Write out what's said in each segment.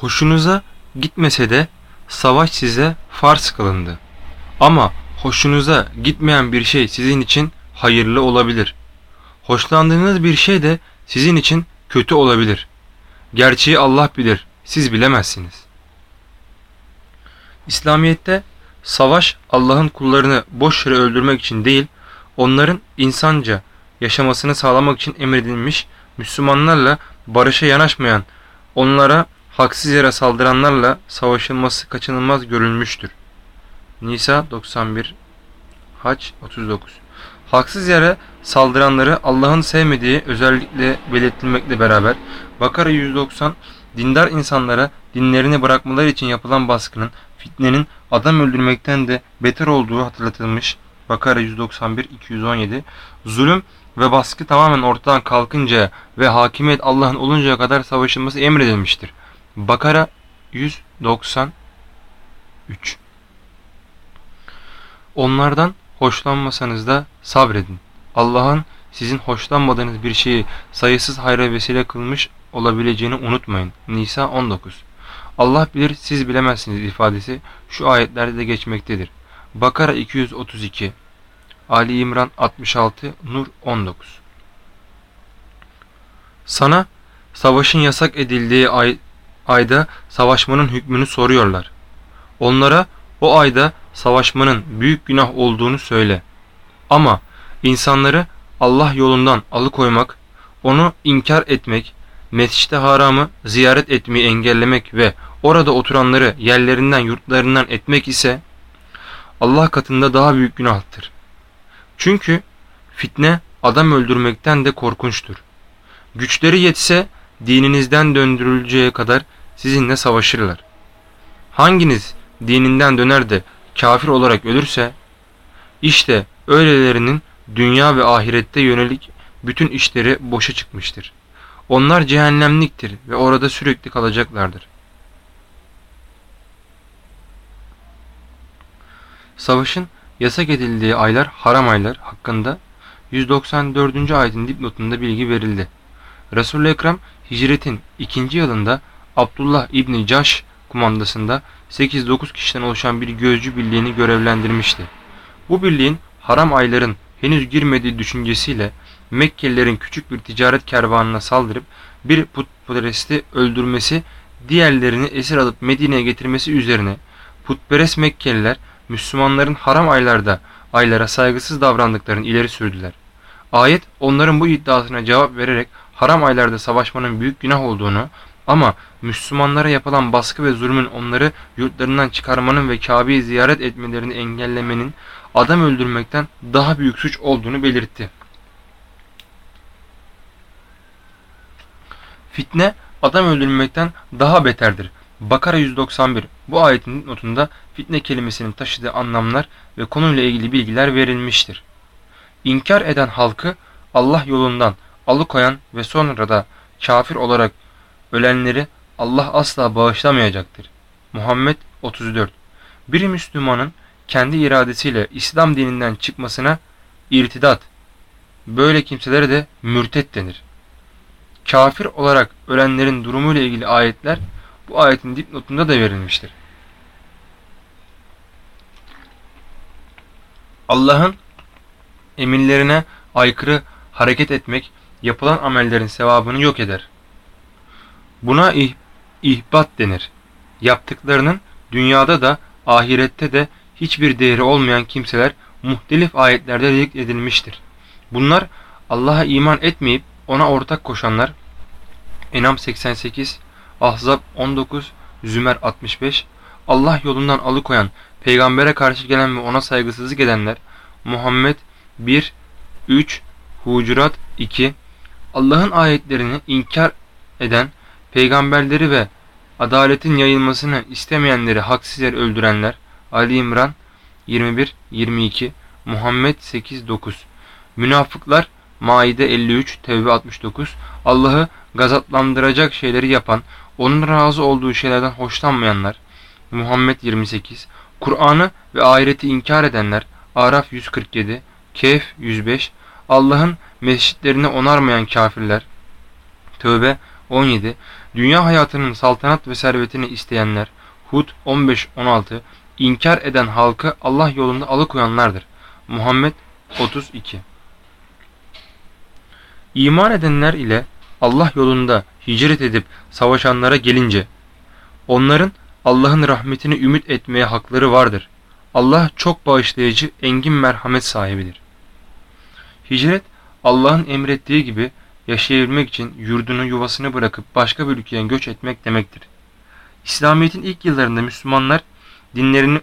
Hoşunuza gitmese de savaş size farz kılındı. Ama hoşunuza gitmeyen bir şey sizin için hayırlı olabilir. Hoşlandığınız bir şey de sizin için kötü olabilir. Gerçeği Allah bilir, siz bilemezsiniz. İslamiyet'te savaş Allah'ın kullarını boş yere öldürmek için değil, onların insanca yaşamasını sağlamak için emredilmiş, Müslümanlarla barışa yanaşmayan, onlara haksız yere saldıranlarla savaşılması kaçınılmaz görülmüştür. Nisa 91 Haç 39 Haksız yere saldıranları Allah'ın sevmediği özellikle belirtilmekle beraber Bakara 190 dindar insanlara dinlerini bırakmaları için yapılan baskının fitnenin adam öldürmekten de beter olduğu hatırlatılmış. Bakara 191-217 Zulüm ve baskı tamamen ortadan kalkınca ve hakimiyet Allah'ın oluncaya kadar savaşılması emredilmiştir. Bakara 193 Onlardan hoşlanmasanız da sabredin. Allah'ın sizin hoşlanmadığınız bir şeyi sayısız hayra vesile kılmış olabileceğini unutmayın. Nisa 19 Allah bilir siz bilemezsiniz ifadesi şu ayetlerde de geçmektedir. Bakara 232 Ali İmran 66 Nur 19 Sana savaşın yasak edildiği ay, ayda savaşmanın hükmünü soruyorlar. Onlara o ayda savaşmanın büyük günah olduğunu söyle. Ama insanları Allah yolundan alıkoymak, onu inkar etmek, mescid haramı ziyaret etmeyi engellemek ve orada oturanları yerlerinden yurtlarından etmek ise Allah katında daha büyük günahtır. Çünkü fitne adam öldürmekten de korkunçtur. Güçleri yetse dininizden döndürüleceği kadar sizinle savaşırlar. Hanginiz dininden döner de kafir olarak ölürse işte öylelerinin dünya ve ahirette yönelik bütün işleri boşa çıkmıştır. Onlar cehennemliktir ve orada sürekli kalacaklardır. Savaşın yasak edildiği aylar haram aylar hakkında 194. ayetin dipnotunda bilgi verildi. Resul-i Ekrem hicretin ikinci yılında Abdullah İbni Caş kumandasında 8-9 kişiden oluşan bir gözcü birliğini görevlendirmişti. Bu birliğin haram ayların henüz girmediği düşüncesiyle Mekkelilerin küçük bir ticaret kervanına saldırıp bir putperesti öldürmesi, diğerlerini esir alıp Medine'ye getirmesi üzerine putperest Mekkeliler Müslümanların haram aylarda aylara saygısız davrandıklarını ileri sürdüler. Ayet onların bu iddiasına cevap vererek haram aylarda savaşmanın büyük günah olduğunu ama Müslümanlara yapılan baskı ve zulmün onları yurtlarından çıkarmanın ve Kabe'yi ziyaret etmelerini engellemenin adam öldürmekten daha büyük suç olduğunu belirtti. Fitne adam öldürmekten daha beterdir. Bakara 191 bu ayetin notunda fitne kelimesinin taşıdığı anlamlar ve konuyla ilgili bilgiler verilmiştir. İnkar eden halkı Allah yolundan alıkoyan ve sonra da kafir olarak ölenleri Allah asla bağışlamayacaktır. Muhammed 34 Bir Müslümanın kendi iradesiyle İslam dininden çıkmasına irtidat, böyle kimselere de mürtet denir. Kafir olarak ölenlerin durumuyla ilgili ayetler bu ayetin dipnotunda da verilmiştir. Allah'ın emirlerine aykırı hareket etmek yapılan amellerin sevabını yok eder. Buna ih ihbat denir. Yaptıklarının dünyada da ahirette de hiçbir değeri olmayan kimseler muhtelif ayetlerde zikredilmiştir. Bunlar Allah'a iman etmeyip ona ortak koşanlar Enam 88, Ahzab 19, Zümer 65, Allah yolundan alıkoyan, peygambere karşı gelen ve ona saygısızlık edenler Muhammed 1, 3, Hucurat 2, Allah'ın ayetlerini inkar eden, peygamberleri ve adaletin yayılmasını istemeyenleri haksız yer öldürenler Ali İmran 21, 22, Muhammed 8, 9, Münafıklar Maide 53, Tevbe 69, Allah'ı gazaplandıracak şeyleri yapan, onun razı olduğu şeylerden hoşlanmayanlar, Muhammed 28, Kur'an'ı ve ahireti inkar edenler, Araf 147, Kehf 105, Allah'ın mescitlerini onarmayan kafirler, Tövbe 17. Dünya hayatının saltanat ve servetini isteyenler Hud 15-16 inkar eden halkı Allah yolunda alıkoyanlardır. Muhammed 32 İman edenler ile Allah yolunda hicret edip savaşanlara gelince onların Allah'ın rahmetini ümit etmeye hakları vardır. Allah çok bağışlayıcı, engin merhamet sahibidir. Hicret Allah'ın emrettiği gibi yaşayabilmek için yurdunu yuvasını bırakıp başka bir ülkeye göç etmek demektir. İslamiyet'in ilk yıllarında Müslümanlar dinlerini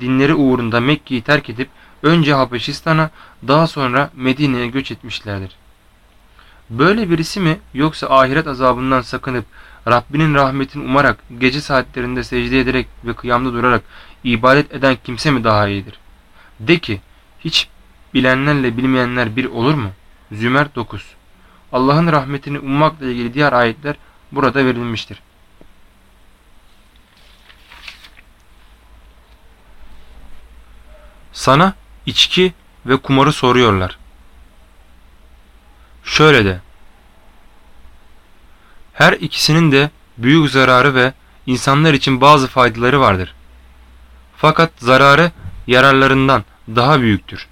dinleri uğrunda Mekke'yi terk edip önce Habeşistan'a daha sonra Medine'ye göç etmişlerdir. Böyle birisi mi yoksa ahiret azabından sakınıp Rabbinin rahmetini umarak gece saatlerinde secde ederek ve kıyamda durarak ibadet eden kimse mi daha iyidir? De ki hiç bilenlerle bilmeyenler bir olur mu? Zümer 9 Allah'ın rahmetini ummakla ilgili diğer ayetler burada verilmiştir. Sana içki ve kumarı soruyorlar. Şöyle de. Her ikisinin de büyük zararı ve insanlar için bazı faydaları vardır. Fakat zararı yararlarından daha büyüktür.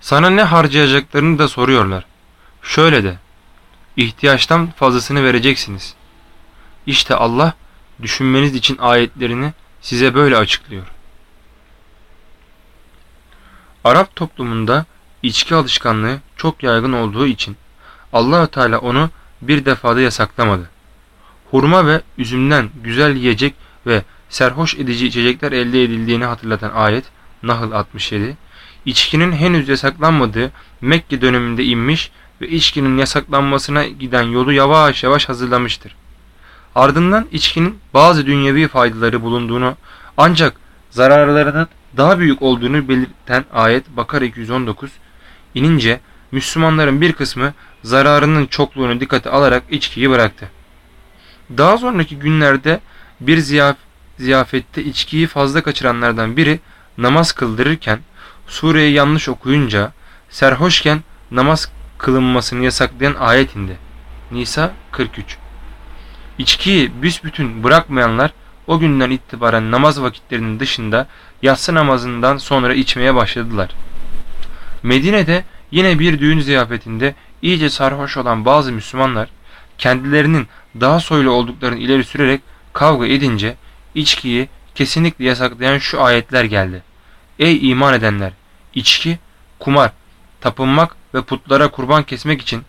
Sana ne harcayacaklarını da soruyorlar. Şöyle de. ihtiyaçtan fazlasını vereceksiniz. İşte Allah düşünmeniz için ayetlerini size böyle açıklıyor. Arap toplumunda içki alışkanlığı çok yaygın olduğu için Allahü Teala onu bir defada yasaklamadı. Hurma ve üzümden güzel yiyecek ve serhoş edici içecekler elde edildiğini hatırlatan ayet Nahl 67 içkinin henüz yasaklanmadığı Mekke döneminde inmiş ve içkinin yasaklanmasına giden yolu yavaş yavaş hazırlamıştır. Ardından içkinin bazı dünyevi faydaları bulunduğunu ancak zararlarının daha büyük olduğunu belirten ayet Bakara 219 inince Müslümanların bir kısmı zararının çokluğunu dikkate alarak içkiyi bıraktı. Daha sonraki günlerde bir ziyaf ziyafette içkiyi fazla kaçıranlardan biri namaz kıldırırken sureyi yanlış okuyunca serhoşken namaz kılınmasını yasaklayan ayet indi. Nisa 43 İçkiyi büsbütün bırakmayanlar o günden itibaren namaz vakitlerinin dışında yatsı namazından sonra içmeye başladılar. Medine'de yine bir düğün ziyafetinde iyice sarhoş olan bazı Müslümanlar kendilerinin daha soylu olduklarını ileri sürerek kavga edince içkiyi kesinlikle yasaklayan şu ayetler geldi. Ey iman edenler! içki, kumar, tapınmak ve putlara kurban kesmek için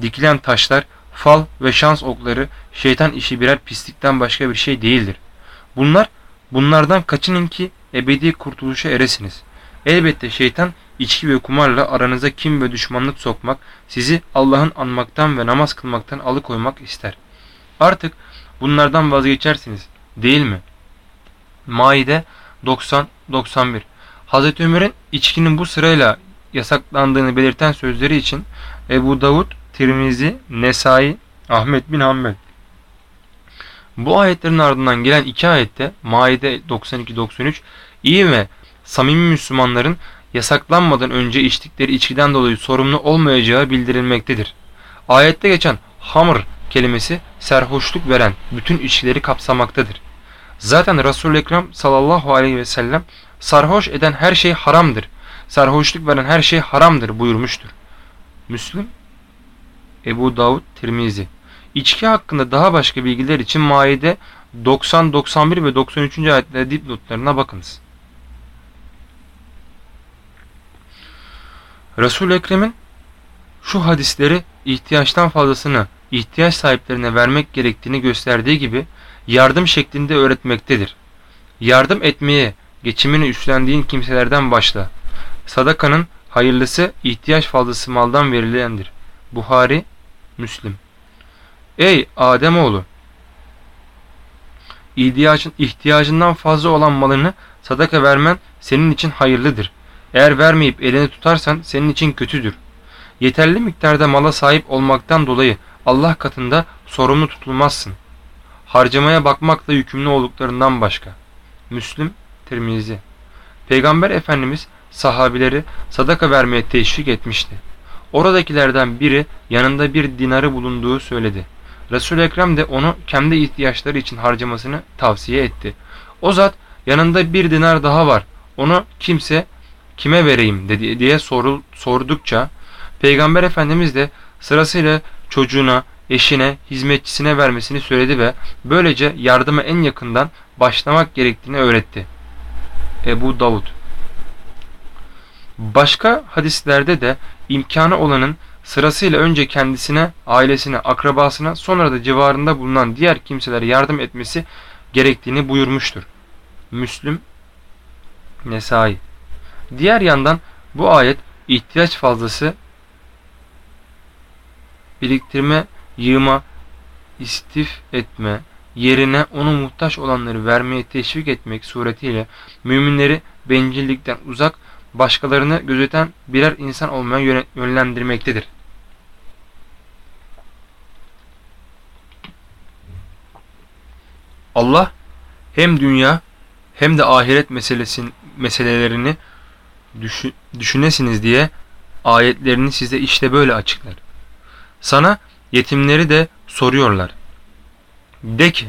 dikilen taşlar, fal ve şans okları şeytan işi birer pislikten başka bir şey değildir. Bunlar bunlardan kaçının ki ebedi kurtuluşa eresiniz. Elbette şeytan içki ve kumarla aranıza kim ve düşmanlık sokmak, sizi Allah'ın anmaktan ve namaz kılmaktan alıkoymak ister. Artık bunlardan vazgeçersiniz değil mi? Maide 90-91 Hz. Ömer'in içkinin bu sırayla yasaklandığını belirten sözleri için Ebu Davud, Tirmizi, Nesai, Ahmet bin Hanbel. Bu ayetlerin ardından gelen iki ayette Maide 92-93 iyi ve samimi Müslümanların yasaklanmadan önce içtikleri içkiden dolayı sorumlu olmayacağı bildirilmektedir. Ayette geçen hamr kelimesi serhoşluk veren bütün içkileri kapsamaktadır. Zaten Resul-i Ekrem sallallahu aleyhi ve sellem sarhoş eden her şey haramdır. Sarhoşluk veren her şey haramdır buyurmuştur. Müslüm, Ebu Davud, Tirmizi. İçki hakkında daha başka bilgiler için Maide 90, 91 ve 93. ayetler dipnotlarına bakınız. Resul Ekrem'in şu hadisleri ihtiyaçtan fazlasını ihtiyaç sahiplerine vermek gerektiğini gösterdiği gibi yardım şeklinde öğretmektedir. Yardım etmeye, geçimini üstlendiğin kimselerden başla. Sadakanın hayırlısı ihtiyaç fazlası maldan verilendir. Buhari, Müslim. Ey Ademoğlu! İhtiyacın, ihtiyacından fazla olan malını sadaka vermen senin için hayırlıdır. Eğer vermeyip elini tutarsan senin için kötüdür. Yeterli miktarda mala sahip olmaktan dolayı Allah katında sorumlu tutulmazsın. Harcamaya bakmakla yükümlü olduklarından başka. Müslüm, Tirmizi. Peygamber Efendimiz sahabileri sadaka vermeye teşvik etmişti. Oradakilerden biri yanında bir dinarı bulunduğu söyledi. Resul-i Ekrem de onu kendi ihtiyaçları için harcamasını tavsiye etti. O zat yanında bir dinar daha var onu kimse kime vereyim dedi diye sorul, sordukça Peygamber Efendimiz de sırasıyla çocuğuna, eşine, hizmetçisine vermesini söyledi ve böylece yardıma en yakından başlamak gerektiğini öğretti. Ebu Davud Başka hadislerde de imkanı olanın sırasıyla önce kendisine, ailesine, akrabasına sonra da civarında bulunan diğer kimselere yardım etmesi gerektiğini buyurmuştur. Müslüm Nesai Diğer yandan bu ayet ihtiyaç fazlası biriktirme, yığma, istif etme, yerine onu muhtaç olanları vermeye teşvik etmek suretiyle müminleri bencillikten uzak, başkalarını gözeten birer insan olmaya yönlendirmektedir. Allah hem dünya hem de ahiret meselesin, meselelerini düşün, düşünesiniz diye ayetlerini size işte böyle açıklar. Sana yetimleri de soruyorlar. De ki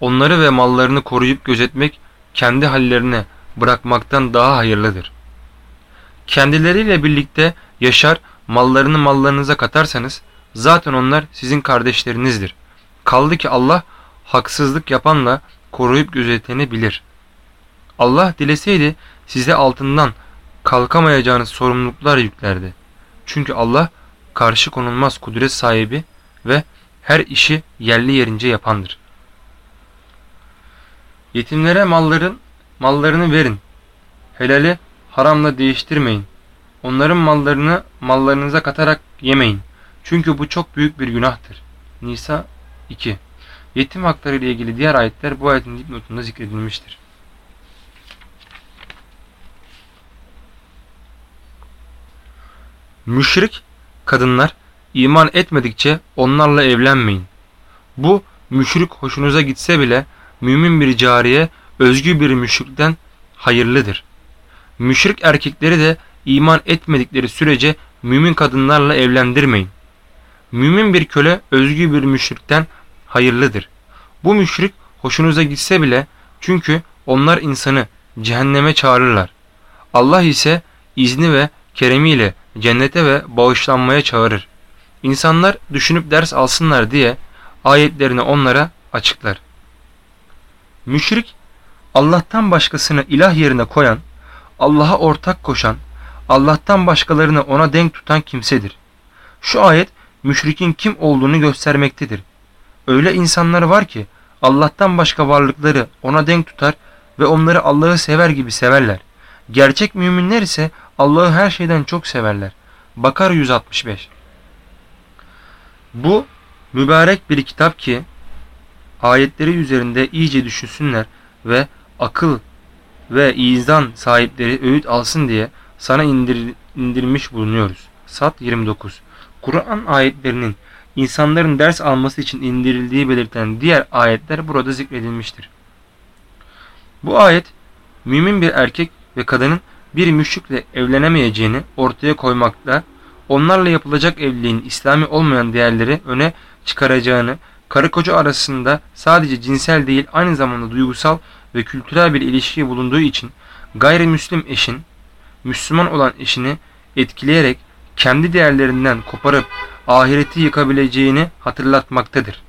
onları ve mallarını koruyup gözetmek kendi hallerine bırakmaktan daha hayırlıdır. Kendileriyle birlikte yaşar mallarını mallarınıza katarsanız zaten onlar sizin kardeşlerinizdir. Kaldı ki Allah haksızlık yapanla koruyup gözeteni bilir. Allah dileseydi size altından kalkamayacağınız sorumluluklar yüklerdi. Çünkü Allah karşı konulmaz kudret sahibi ve her işi yerli yerince yapandır. Yetimlere malların mallarını verin. Helali haramla değiştirmeyin. Onların mallarını mallarınıza katarak yemeyin. Çünkü bu çok büyük bir günahtır. Nisa 2 Yetim hakları ile ilgili diğer ayetler bu ayetin dipnotunda zikredilmiştir. Müşrik kadınlar iman etmedikçe onlarla evlenmeyin. Bu müşrik hoşunuza gitse bile mümin bir cariye özgü bir müşrikten hayırlıdır. Müşrik erkekleri de iman etmedikleri sürece mümin kadınlarla evlendirmeyin. Mümin bir köle özgü bir müşrikten hayırlıdır. Bu müşrik hoşunuza gitse bile çünkü onlar insanı cehenneme çağırırlar. Allah ise izni ve keremiyle cennete ve bağışlanmaya çağırır. İnsanlar düşünüp ders alsınlar diye ayetlerini onlara açıklar. Müşrik, Allah'tan başkasını ilah yerine koyan, Allah'a ortak koşan, Allah'tan başkalarını ona denk tutan kimsedir. Şu ayet müşrikin kim olduğunu göstermektedir. Öyle insanlar var ki Allah'tan başka varlıkları ona denk tutar ve onları Allah'ı sever gibi severler. Gerçek müminler ise Allah'ı her şeyden çok severler. Bakar 165 Bu mübarek bir kitap ki ayetleri üzerinde iyice düşünsünler ve akıl ve izan sahipleri öğüt alsın diye sana indir, indirmiş bulunuyoruz. Sat 29 Kur'an ayetlerinin insanların ders alması için indirildiği belirten diğer ayetler burada zikredilmiştir. Bu ayet mümin bir erkek ve kadının bir müşrikle evlenemeyeceğini ortaya koymakta, onlarla yapılacak evliliğin İslami olmayan değerleri öne çıkaracağını, karı koca arasında sadece cinsel değil aynı zamanda duygusal ve kültürel bir ilişki bulunduğu için gayrimüslim eşin, Müslüman olan eşini etkileyerek kendi değerlerinden koparıp ahireti yıkabileceğini hatırlatmaktadır.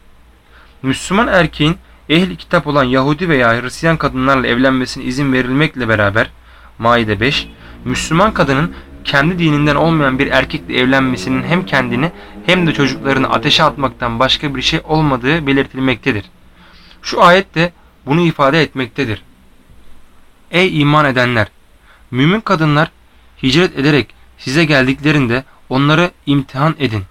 Müslüman erkeğin ehli kitap olan Yahudi veya Hristiyan kadınlarla evlenmesine izin verilmekle beraber Maide 5 Müslüman kadının kendi dininden olmayan bir erkekle evlenmesinin hem kendini hem de çocuklarını ateşe atmaktan başka bir şey olmadığı belirtilmektedir. Şu ayet de bunu ifade etmektedir. Ey iman edenler! Mümin kadınlar hicret ederek size geldiklerinde onları imtihan edin.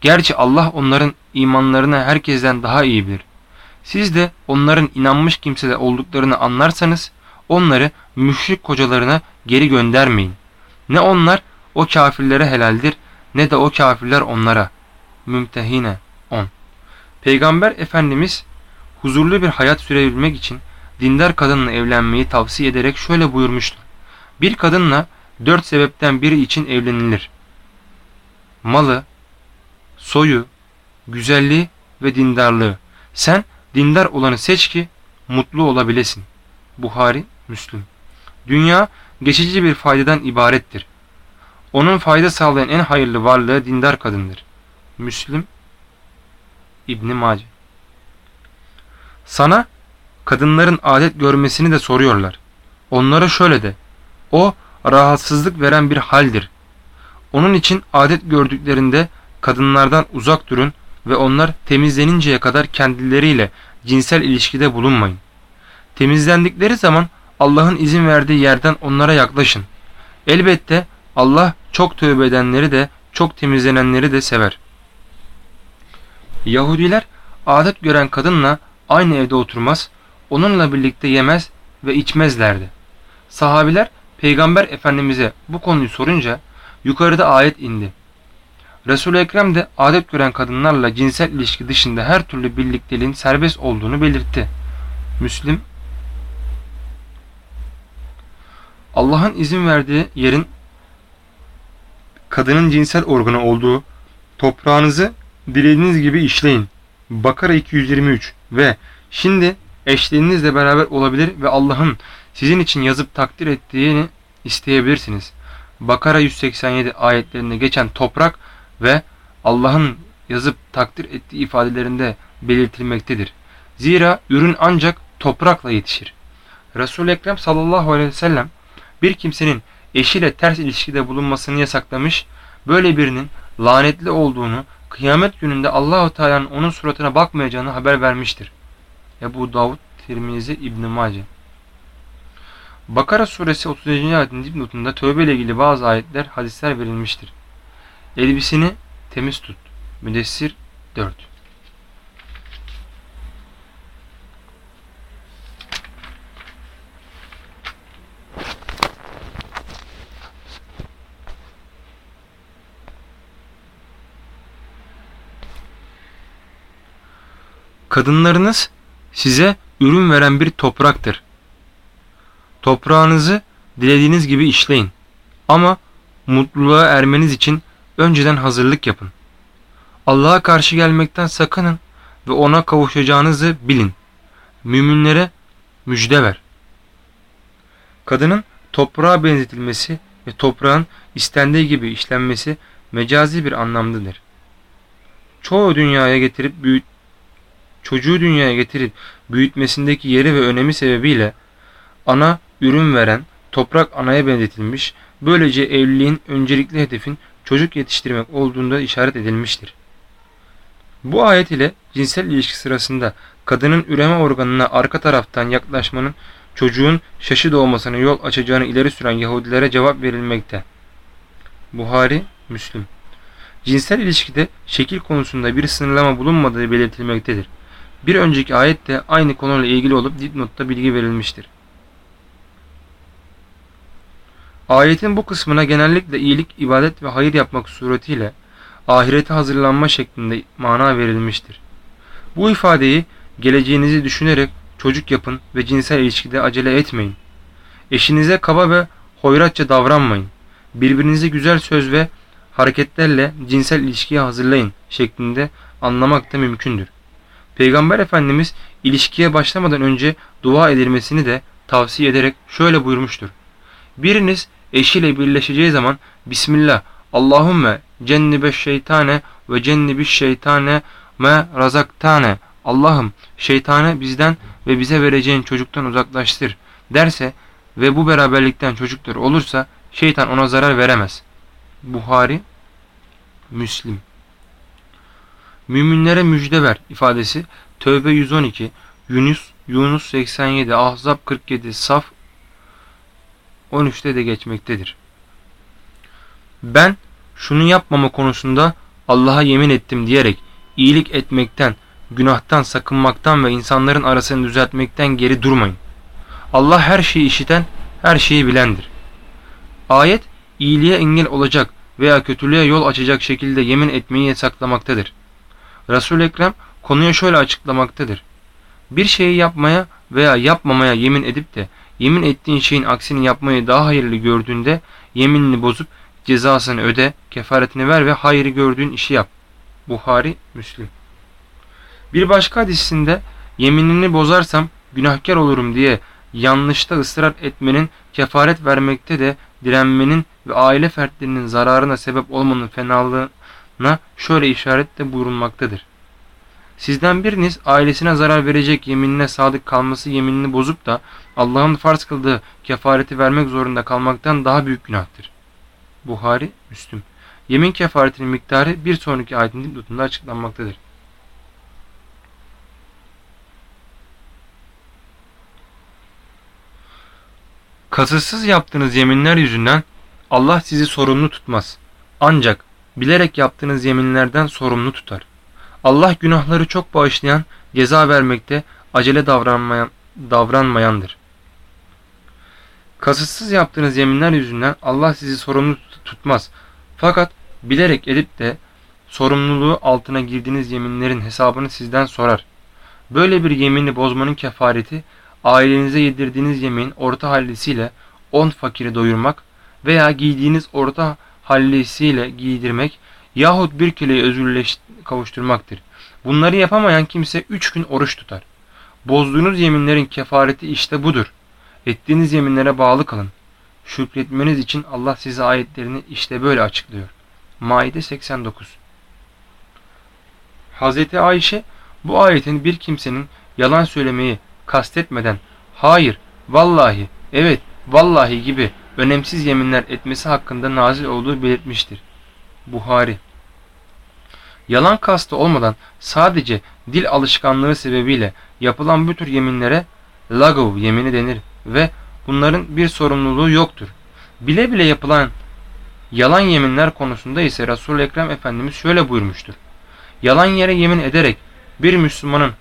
Gerçi Allah onların imanlarını herkesten daha iyi bilir. Siz de onların inanmış kimseler olduklarını anlarsanız onları müşrik kocalarına geri göndermeyin. Ne onlar o kafirlere helaldir ne de o kafirler onlara. Mümtehine 10 Peygamber Efendimiz huzurlu bir hayat sürebilmek için dindar kadınla evlenmeyi tavsiye ederek şöyle buyurmuştur. Bir kadınla dört sebepten biri için evlenilir. Malı, soyu, güzelliği ve dindarlığı. Sen dindar olanı seç ki mutlu olabilesin. Buhari, Müslüm. Dünya geçici bir faydadan ibarettir. Onun fayda sağlayan en hayırlı varlığı dindar kadındır. Müslüm, İbni Mace. Sana kadınların adet görmesini de soruyorlar. Onlara şöyle de, o rahatsızlık veren bir haldir. Onun için adet gördüklerinde kadınlardan uzak durun ve onlar temizleninceye kadar kendileriyle cinsel ilişkide bulunmayın. Temizlendikleri zaman Allah'ın izin verdiği yerden onlara yaklaşın. Elbette Allah çok tövbe edenleri de çok temizlenenleri de sever. Yahudiler adet gören kadınla aynı evde oturmaz, onunla birlikte yemez ve içmezlerdi. Sahabiler Peygamber Efendimiz'e bu konuyu sorunca yukarıda ayet indi. Resul-i Ekrem de adet gören kadınlarla cinsel ilişki dışında her türlü birlikteliğin serbest olduğunu belirtti. Müslim Allah'ın izin verdiği yerin kadının cinsel organı olduğu toprağınızı dilediğiniz gibi işleyin. Bakara 223 ve şimdi eşlerinizle beraber olabilir ve Allah'ın sizin için yazıp takdir ettiğini isteyebilirsiniz. Bakara 187 ayetlerinde geçen toprak ve Allah'ın yazıp takdir ettiği ifadelerinde belirtilmektedir. Zira ürün ancak toprakla yetişir. Resul-i Ekrem sallallahu aleyhi ve sellem bir kimsenin eşiyle ters ilişkide bulunmasını yasaklamış, böyle birinin lanetli olduğunu, kıyamet gününde Allahu Teala'nın onun suratına bakmayacağını haber vermiştir. Ebu Davud, Tirmizi, İbn Mace. Bakara suresi 37. ayetin dipnotunda tövbe ile ilgili bazı ayetler, hadisler verilmiştir. Elbisini temiz tut. Müdessir 4 Kadınlarınız size ürün veren bir topraktır. Toprağınızı dilediğiniz gibi işleyin. Ama mutluluğa ermeniz için önceden hazırlık yapın. Allah'a karşı gelmekten sakının ve ona kavuşacağınızı bilin. Müminlere müjde ver. Kadının toprağa benzetilmesi ve toprağın istendiği gibi işlenmesi mecazi bir anlamdadır. Çoğu dünyaya getirip büyüt çocuğu dünyaya getirip büyütmesindeki yeri ve önemi sebebiyle ana ürün veren toprak anaya benzetilmiş, böylece evliliğin öncelikli hedefin çocuk yetiştirmek olduğunda işaret edilmiştir. Bu ayet ile cinsel ilişki sırasında kadının üreme organına arka taraftan yaklaşmanın çocuğun şaşı doğmasına yol açacağını ileri süren Yahudilere cevap verilmekte. Buhari, Müslüm. Cinsel ilişkide şekil konusunda bir sınırlama bulunmadığı belirtilmektedir. Bir önceki ayette aynı konuyla ilgili olup dipnotta bilgi verilmiştir. Ayetin bu kısmına genellikle iyilik, ibadet ve hayır yapmak suretiyle ahirete hazırlanma şeklinde mana verilmiştir. Bu ifadeyi geleceğinizi düşünerek çocuk yapın ve cinsel ilişkide acele etmeyin. Eşinize kaba ve hoyratça davranmayın. Birbirinize güzel söz ve hareketlerle cinsel ilişkiye hazırlayın şeklinde anlamak da mümkündür. Peygamber Efendimiz ilişkiye başlamadan önce dua edilmesini de tavsiye ederek şöyle buyurmuştur. Biriniz eşiyle birleşeceği zaman Bismillah Allahümme cennibe şeytane ve cennibiş şeytane me razaktane Allah'ım şeytanı bizden ve bize vereceğin çocuktan uzaklaştır derse ve bu beraberlikten çocuklar olursa şeytan ona zarar veremez. Buhari Müslim Müminlere müjde ver ifadesi Tövbe 112, Yunus, Yunus 87, Ahzab 47, Saf 13'te de geçmektedir. Ben şunu yapmama konusunda Allah'a yemin ettim diyerek iyilik etmekten, günahtan sakınmaktan ve insanların arasını düzeltmekten geri durmayın. Allah her şeyi işiten, her şeyi bilendir. Ayet iyiliğe engel olacak veya kötülüğe yol açacak şekilde yemin etmeyi yasaklamaktadır. Resul-i Ekrem konuya şöyle açıklamaktadır. Bir şeyi yapmaya veya yapmamaya yemin edip de yemin ettiğin şeyin aksini yapmayı daha hayırlı gördüğünde yeminini bozup cezasını öde, kefaretini ver ve hayrı gördüğün işi yap. Buhari, Müslim. Bir başka hadisinde yeminini bozarsam günahkar olurum diye yanlışta ısrar etmenin kefaret vermekte de direnmenin ve aile fertlerinin zararına sebep olmanın fenalığına şöyle işaretle buyurulmaktadır. Sizden biriniz ailesine zarar verecek yeminine sadık kalması yeminini bozup da Allah'ın farz kıldığı kefareti vermek zorunda kalmaktan daha büyük günahtır. Buhari, Müslüm. Yemin kefaretinin miktarı bir sonraki ayetin dipnotunda açıklanmaktadır. Kasıtsız yaptığınız yeminler yüzünden Allah sizi sorumlu tutmaz. Ancak bilerek yaptığınız yeminlerden sorumlu tutar. Allah günahları çok bağışlayan, ceza vermekte acele davranmayan, davranmayandır. Kasıtsız yaptığınız yeminler yüzünden Allah sizi sorumlu tutmaz. Fakat bilerek edip de sorumluluğu altına girdiğiniz yeminlerin hesabını sizden sorar. Böyle bir yemini bozmanın kefareti ailenize yedirdiğiniz yemeğin orta hallisiyle 10 fakiri doyurmak veya giydiğiniz orta hallisiyle giydirmek yahut bir kileyi özürleş kavuşturmaktır. Bunları yapamayan kimse 3 gün oruç tutar. Bozduğunuz yeminlerin kefareti işte budur. Ettiğiniz yeminlere bağlı kalın. Şükretmeniz için Allah size ayetlerini işte böyle açıklıyor. Maide 89 Hz. Ayşe bu ayetin bir kimsenin yalan söylemeyi kastetmeden hayır, vallahi, evet, vallahi gibi önemsiz yeminler etmesi hakkında nazil olduğu belirtmiştir. Buhari Yalan kastı olmadan sadece dil alışkanlığı sebebiyle yapılan bu tür yeminlere lagav yemini denir ve bunların bir sorumluluğu yoktur. Bile bile yapılan yalan yeminler konusunda ise Resul-i Ekrem Efendimiz şöyle buyurmuştur. Yalan yere yemin ederek bir Müslümanın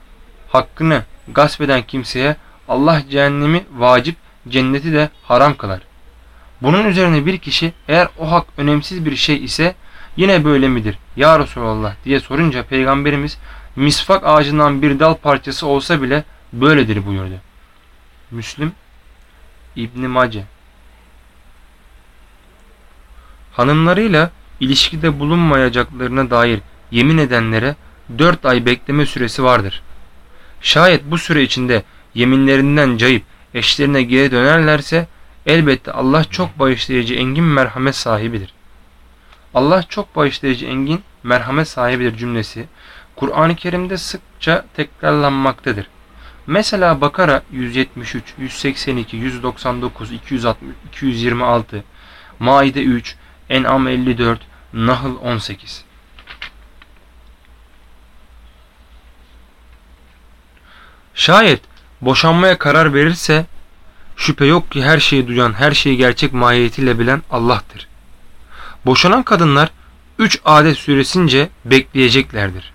hakkını gasp eden kimseye Allah cehennemi vacip, cenneti de haram kılar. Bunun üzerine bir kişi eğer o hak önemsiz bir şey ise yine böyle midir ya Resulallah diye sorunca peygamberimiz misfak ağacından bir dal parçası olsa bile böyledir buyurdu. Müslim İbn Mace Hanımlarıyla ilişkide bulunmayacaklarına dair yemin edenlere dört ay bekleme süresi vardır. Şayet bu süre içinde yeminlerinden cayıp eşlerine geri dönerlerse elbette Allah çok bağışlayıcı engin merhamet sahibidir. Allah çok bağışlayıcı engin merhamet sahibidir cümlesi Kur'an-ı Kerim'de sıkça tekrarlanmaktadır. Mesela Bakara 173, 182, 199, 260, 226, Maide 3, En'am 54, Nahl 18. Şayet boşanmaya karar verirse şüphe yok ki her şeyi duyan, her şeyi gerçek mahiyetiyle bilen Allah'tır. Boşanan kadınlar üç adet süresince bekleyeceklerdir.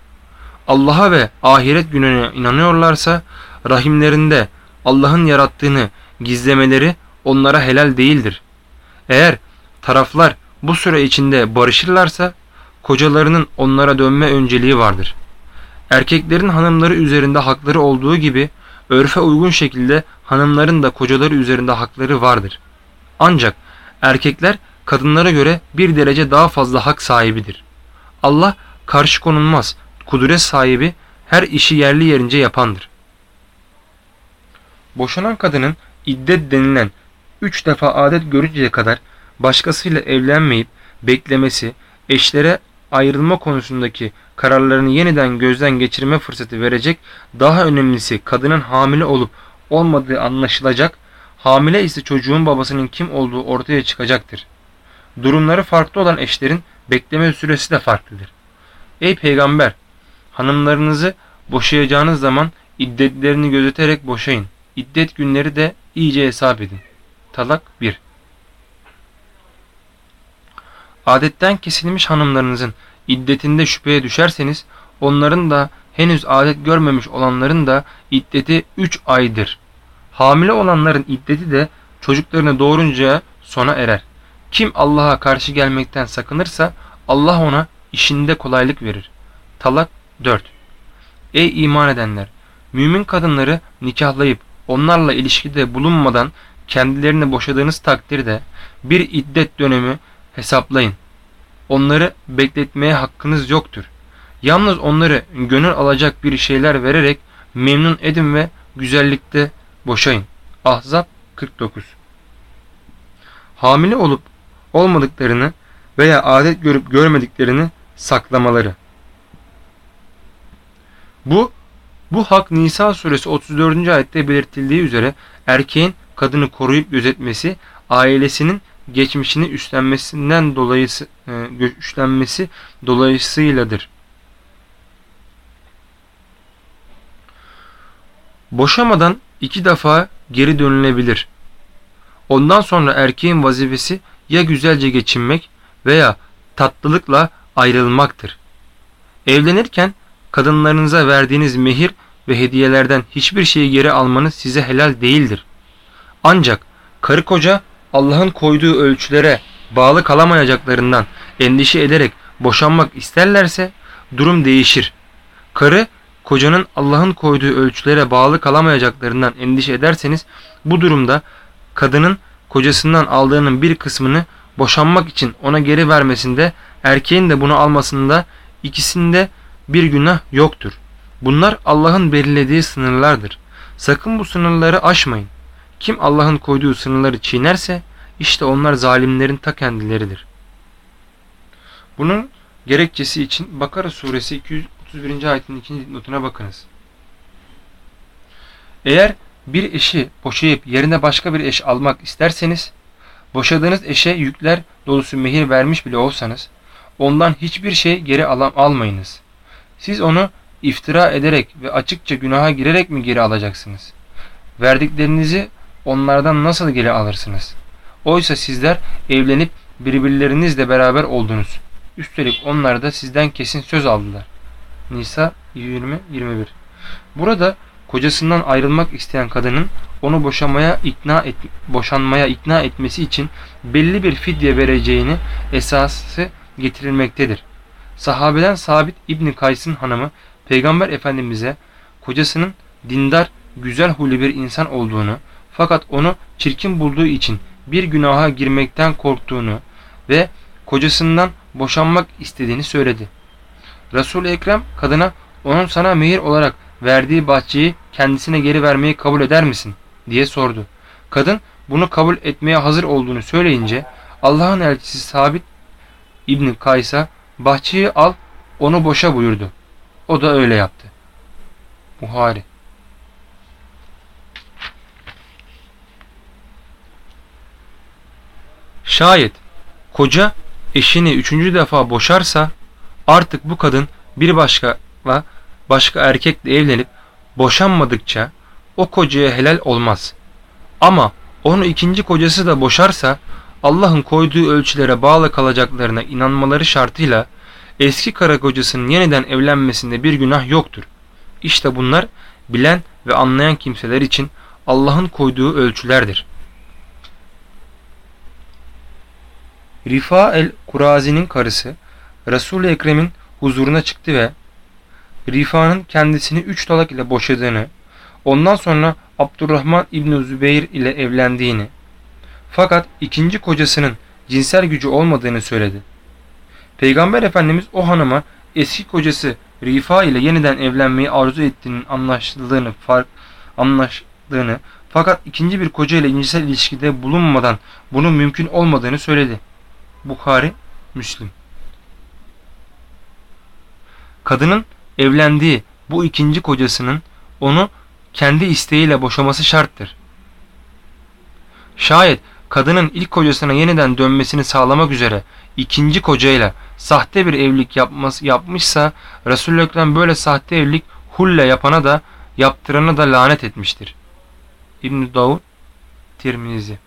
Allah'a ve ahiret gününe inanıyorlarsa rahimlerinde Allah'ın yarattığını gizlemeleri onlara helal değildir. Eğer taraflar bu süre içinde barışırlarsa kocalarının onlara dönme önceliği vardır. Erkeklerin hanımları üzerinde hakları olduğu gibi örfe uygun şekilde hanımların da kocaları üzerinde hakları vardır. Ancak erkekler kadınlara göre bir derece daha fazla hak sahibidir. Allah karşı konulmaz, kudret sahibi, her işi yerli yerince yapandır. Boşanan kadının iddet denilen üç defa adet görünceye kadar başkasıyla evlenmeyip beklemesi, eşlere ayrılma konusundaki kararlarını yeniden gözden geçirme fırsatı verecek, daha önemlisi kadının hamile olup olmadığı anlaşılacak, hamile ise çocuğun babasının kim olduğu ortaya çıkacaktır. Durumları farklı olan eşlerin bekleme süresi de farklıdır. Ey peygamber! Hanımlarınızı boşayacağınız zaman iddetlerini gözeterek boşayın. İddet günleri de iyice hesap edin. Talak 1 Adetten kesilmiş hanımlarınızın iddetinde şüpheye düşerseniz onların da henüz adet görmemiş olanların da iddeti 3 aydır. Hamile olanların iddeti de çocuklarını doğurunca sona erer. Kim Allah'a karşı gelmekten sakınırsa Allah ona işinde kolaylık verir. Talak 4 Ey iman edenler! Mümin kadınları nikahlayıp onlarla ilişkide bulunmadan kendilerini boşadığınız takdirde bir iddet dönemi hesaplayın. Onları bekletmeye hakkınız yoktur. Yalnız onları gönül alacak bir şeyler vererek memnun edin ve güzellikte boşayın. Ahzab 49 Hamile olup olmadıklarını veya adet görüp görmediklerini saklamaları. Bu bu hak Nisa suresi 34. ayette belirtildiği üzere erkeğin kadını koruyup gözetmesi, ailesinin geçmişini üstlenmesinden dolayı e, üstlenmesi dolayısıyladır. Boşamadan iki defa geri dönülebilir. Ondan sonra erkeğin vazifesi ya güzelce geçinmek veya tatlılıkla ayrılmaktır. Evlenirken kadınlarınıza verdiğiniz mehir ve hediyelerden hiçbir şeyi geri almanız size helal değildir. Ancak karı koca Allah'ın koyduğu ölçülere bağlı kalamayacaklarından endişe ederek boşanmak isterlerse durum değişir. Karı kocanın Allah'ın koyduğu ölçülere bağlı kalamayacaklarından endişe ederseniz bu durumda kadının kocasından aldığının bir kısmını boşanmak için ona geri vermesinde erkeğin de bunu almasında ikisinde bir günah yoktur. Bunlar Allah'ın belirlediği sınırlardır. Sakın bu sınırları aşmayın. Kim Allah'ın koyduğu sınırları çiğnerse işte onlar zalimlerin ta kendileridir. Bunun gerekçesi için Bakara suresi 231. ayetin ikinci notuna bakınız. Eğer bir eşi boşayıp yerine başka bir eş almak isterseniz, boşadığınız eşe yükler dolusu mehir vermiş bile olsanız, ondan hiçbir şey geri al almayınız. Siz onu iftira ederek ve açıkça günaha girerek mi geri alacaksınız? Verdiklerinizi onlardan nasıl geri alırsınız? Oysa sizler evlenip birbirlerinizle beraber oldunuz. Üstelik onlar da sizden kesin söz aldılar. Nisa 20-21 Burada kocasından ayrılmak isteyen kadının onu boşamaya ikna et, boşanmaya ikna etmesi için belli bir fidye vereceğini esası getirilmektedir. Sahabeden Sabit İbni Kays'ın hanımı Peygamber Efendimiz'e kocasının dindar, güzel huylu bir insan olduğunu fakat onu çirkin bulduğu için bir günaha girmekten korktuğunu ve kocasından boşanmak istediğini söyledi. Resul-i Ekrem kadına onun sana mehir olarak verdiği bahçeyi kendisine geri vermeyi kabul eder misin diye sordu. Kadın bunu kabul etmeye hazır olduğunu söyleyince Allah'ın elçisi Sabit İbni Kays'a bahçeyi al onu boşa buyurdu. O da öyle yaptı. Buhari Şayet koca eşini üçüncü defa boşarsa artık bu kadın bir başkayla başka erkekle evlenip boşanmadıkça o kocaya helal olmaz. Ama onu ikinci kocası da boşarsa Allah'ın koyduğu ölçülere bağlı kalacaklarına inanmaları şartıyla eski kara kocasının yeniden evlenmesinde bir günah yoktur. İşte bunlar bilen ve anlayan kimseler için Allah'ın koyduğu ölçülerdir. Rifa el-Kurazi'nin karısı Resul-i Ekrem'in huzuruna çıktı ve Rifa'nın kendisini üç talak ile boşadığını, ondan sonra Abdurrahman İbni Zübeyir ile evlendiğini, fakat ikinci kocasının cinsel gücü olmadığını söyledi. Peygamber Efendimiz o hanıma eski kocası Rifa ile yeniden evlenmeyi arzu ettiğinin anlaşıldığını, fark, anlaştığını fakat ikinci bir koca ile cinsel ilişkide bulunmadan bunun mümkün olmadığını söyledi. Bukhari, Müslim. Kadının evlendiği bu ikinci kocasının onu kendi isteğiyle boşaması şarttır. Şayet kadının ilk kocasına yeniden dönmesini sağlamak üzere ikinci kocayla sahte bir evlilik yapması, yapmışsa Resulü Ekrem böyle sahte evlilik hulle yapana da yaptırana da lanet etmiştir. İbn Davud Tirmizi